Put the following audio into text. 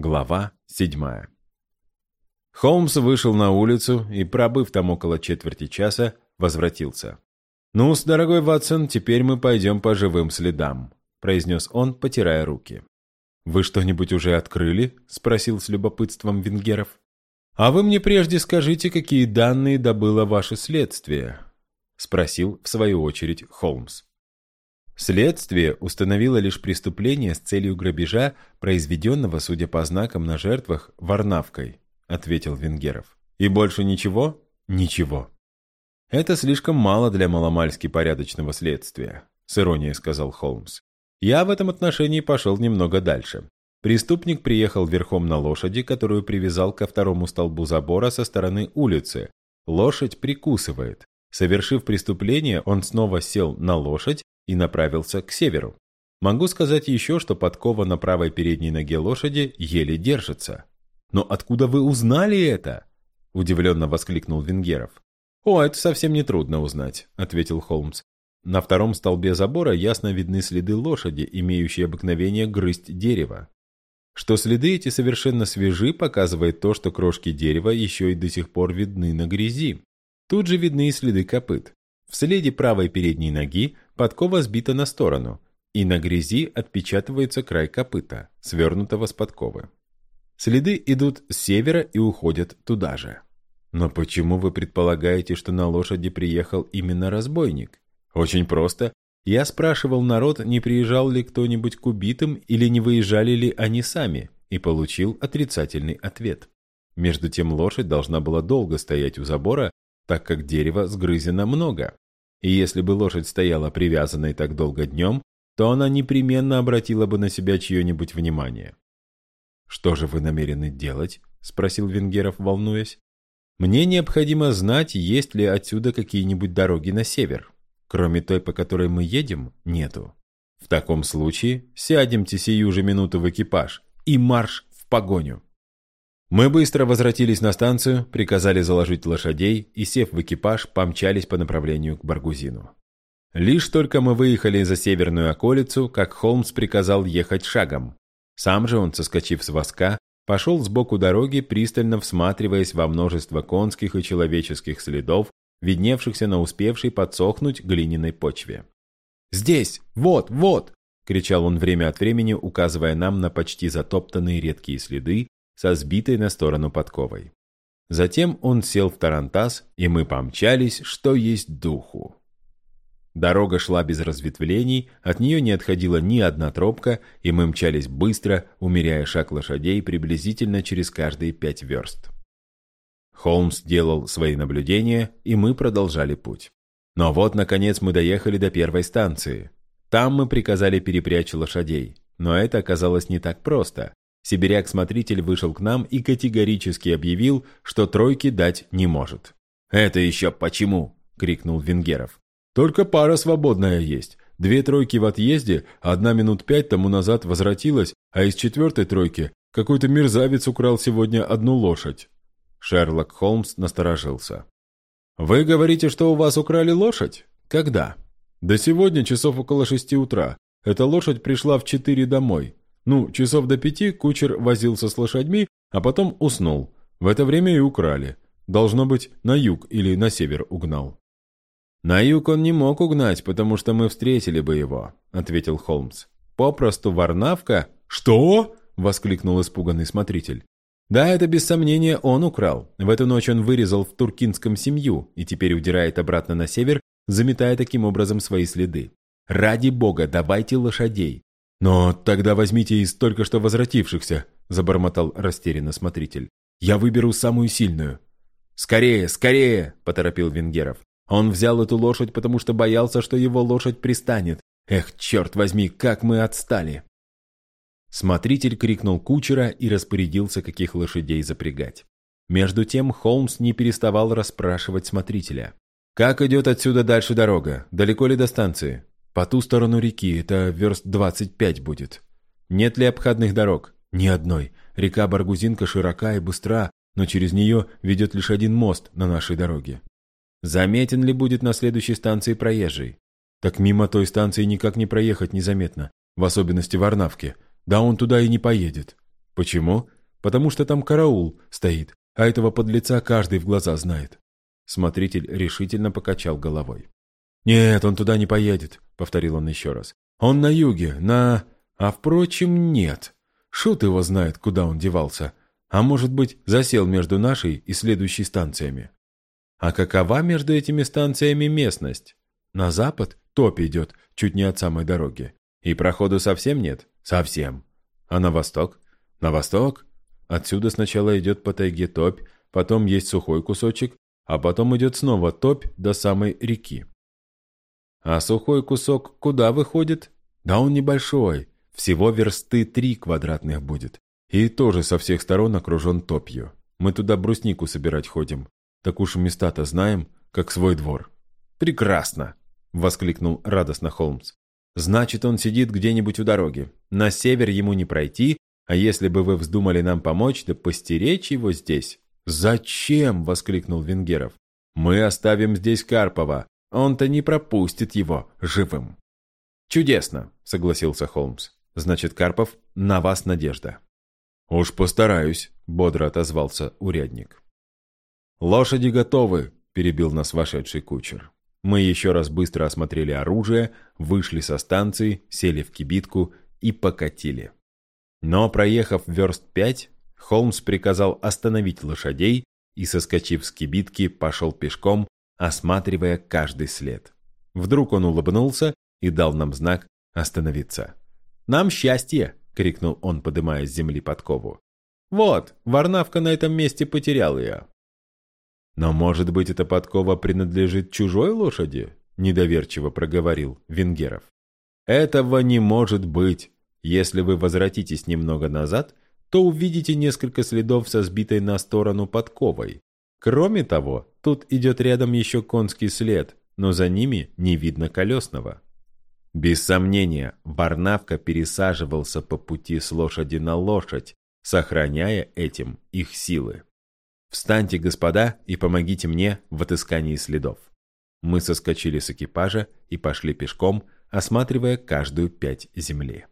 Глава седьмая. Холмс вышел на улицу и, пробыв там около четверти часа, возвратился. ну дорогой Ватсон, теперь мы пойдем по живым следам», — произнес он, потирая руки. «Вы что-нибудь уже открыли?» — спросил с любопытством Венгеров. «А вы мне прежде скажите, какие данные добыло ваше следствие?» — спросил, в свою очередь, Холмс. Следствие установило лишь преступление с целью грабежа, произведенного, судя по знакам на жертвах, варнавкой, ответил Венгеров. И больше ничего? Ничего. Это слишком мало для маломальски порядочного следствия, с иронией сказал Холмс. Я в этом отношении пошел немного дальше. Преступник приехал верхом на лошади, которую привязал ко второму столбу забора со стороны улицы. Лошадь прикусывает. Совершив преступление, он снова сел на лошадь и направился к северу. Могу сказать еще, что подкова на правой передней ноге лошади еле держится. «Но откуда вы узнали это?» – удивленно воскликнул Венгеров. «О, это совсем не трудно узнать», – ответил Холмс. На втором столбе забора ясно видны следы лошади, имеющие обыкновение грызть дерево. Что следы эти совершенно свежи, показывает то, что крошки дерева еще и до сих пор видны на грязи. Тут же видны и следы копыт. В следе правой передней ноги подкова сбита на сторону, и на грязи отпечатывается край копыта, свернутого с подковы. Следы идут с севера и уходят туда же. Но почему вы предполагаете, что на лошади приехал именно разбойник? Очень просто. Я спрашивал народ, не приезжал ли кто-нибудь к убитым или не выезжали ли они сами, и получил отрицательный ответ. Между тем лошадь должна была долго стоять у забора, так как дерева сгрызено много. И если бы лошадь стояла привязанной так долго днем, то она непременно обратила бы на себя чье-нибудь внимание. «Что же вы намерены делать?» – спросил Венгеров, волнуясь. «Мне необходимо знать, есть ли отсюда какие-нибудь дороги на север. Кроме той, по которой мы едем, нету. В таком случае сядемте сию же минуту в экипаж и марш в погоню». Мы быстро возвратились на станцию, приказали заложить лошадей и, сев в экипаж, помчались по направлению к Баргузину. Лишь только мы выехали за северную околицу, как Холмс приказал ехать шагом. Сам же он, соскочив с воска, пошел сбоку дороги, пристально всматриваясь во множество конских и человеческих следов, видневшихся на успевшей подсохнуть глиняной почве. «Здесь! Вот! Вот!» — кричал он время от времени, указывая нам на почти затоптанные редкие следы, со сбитой на сторону подковой. Затем он сел в тарантас, и мы помчались, что есть духу. Дорога шла без разветвлений, от нее не отходила ни одна тропка, и мы мчались быстро, умеряя шаг лошадей приблизительно через каждые пять верст. Холмс делал свои наблюдения, и мы продолжали путь. Но вот, наконец, мы доехали до первой станции. Там мы приказали перепрячь лошадей, но это оказалось не так просто. Сибиряк-смотритель вышел к нам и категорически объявил, что тройки дать не может. «Это еще почему?» – крикнул Венгеров. «Только пара свободная есть. Две тройки в отъезде, одна минут пять тому назад возвратилась, а из четвертой тройки какой-то мерзавец украл сегодня одну лошадь». Шерлок Холмс насторожился. «Вы говорите, что у вас украли лошадь? Когда?» «Да сегодня часов около шести утра. Эта лошадь пришла в четыре домой. Ну, часов до пяти кучер возился с лошадьми, а потом уснул. В это время и украли. Должно быть, на юг или на север угнал. «На юг он не мог угнать, потому что мы встретили бы его», — ответил Холмс. «Попросту Варнавка...» «Что?» — воскликнул испуганный смотритель. «Да, это без сомнения он украл. В эту ночь он вырезал в Туркинском семью и теперь удирает обратно на север, заметая таким образом свои следы. Ради бога, давайте лошадей. «Но тогда возьмите из только что возвратившихся», — забормотал растерянно смотритель. «Я выберу самую сильную». «Скорее, скорее!» — поторопил Венгеров. Он взял эту лошадь, потому что боялся, что его лошадь пристанет. Эх, черт возьми, как мы отстали!» Смотритель крикнул кучера и распорядился, каких лошадей запрягать. Между тем Холмс не переставал расспрашивать смотрителя. «Как идет отсюда дальше дорога? Далеко ли до станции?» По ту сторону реки, это верст 25 будет. Нет ли обходных дорог? Ни одной. Река Баргузинка широка и быстра, но через нее ведет лишь один мост на нашей дороге. Заметен ли будет на следующей станции проезжий? Так мимо той станции никак не проехать незаметно, в особенности в Арнавке. Да он туда и не поедет. Почему? Потому что там караул стоит, а этого подлеца каждый в глаза знает. Смотритель решительно покачал головой. «Нет, он туда не поедет», — повторил он еще раз. «Он на юге, на... А впрочем, нет. Шут его знает, куда он девался. А может быть, засел между нашей и следующей станциями. А какова между этими станциями местность? На запад топь идет, чуть не от самой дороги. И проходу совсем нет? Совсем. А на восток? На восток? Отсюда сначала идет по тайге топь, потом есть сухой кусочек, а потом идет снова топь до самой реки. А сухой кусок куда выходит? Да он небольшой, всего версты три квадратных будет. И тоже со всех сторон окружен топью. Мы туда бруснику собирать ходим. Так уж места-то знаем, как свой двор. «Прекрасно!» — воскликнул радостно Холмс. «Значит, он сидит где-нибудь у дороги. На север ему не пройти, а если бы вы вздумали нам помочь, да постеречь его здесь...» «Зачем?» — воскликнул Венгеров. «Мы оставим здесь Карпова. Он-то не пропустит его живым». «Чудесно!» — согласился Холмс. «Значит, Карпов, на вас надежда». «Уж постараюсь», — бодро отозвался урядник. «Лошади готовы», — перебил нас вошедший кучер. Мы еще раз быстро осмотрели оружие, вышли со станции, сели в кибитку и покатили. Но, проехав верст пять, Холмс приказал остановить лошадей и, соскочив с кибитки, пошел пешком, осматривая каждый след. Вдруг он улыбнулся и дал нам знак остановиться. «Нам счастье!» — крикнул он, подымая с земли подкову. «Вот, Варнавка на этом месте потерял ее». «Но, может быть, эта подкова принадлежит чужой лошади?» — недоверчиво проговорил Венгеров. «Этого не может быть. Если вы возвратитесь немного назад, то увидите несколько следов со сбитой на сторону подковой. Кроме того, тут идет рядом еще конский след, но за ними не видно колесного». Без сомнения, Варнавка пересаживался по пути с лошади на лошадь, сохраняя этим их силы. «Встаньте, господа, и помогите мне в отыскании следов». Мы соскочили с экипажа и пошли пешком, осматривая каждую пять земли.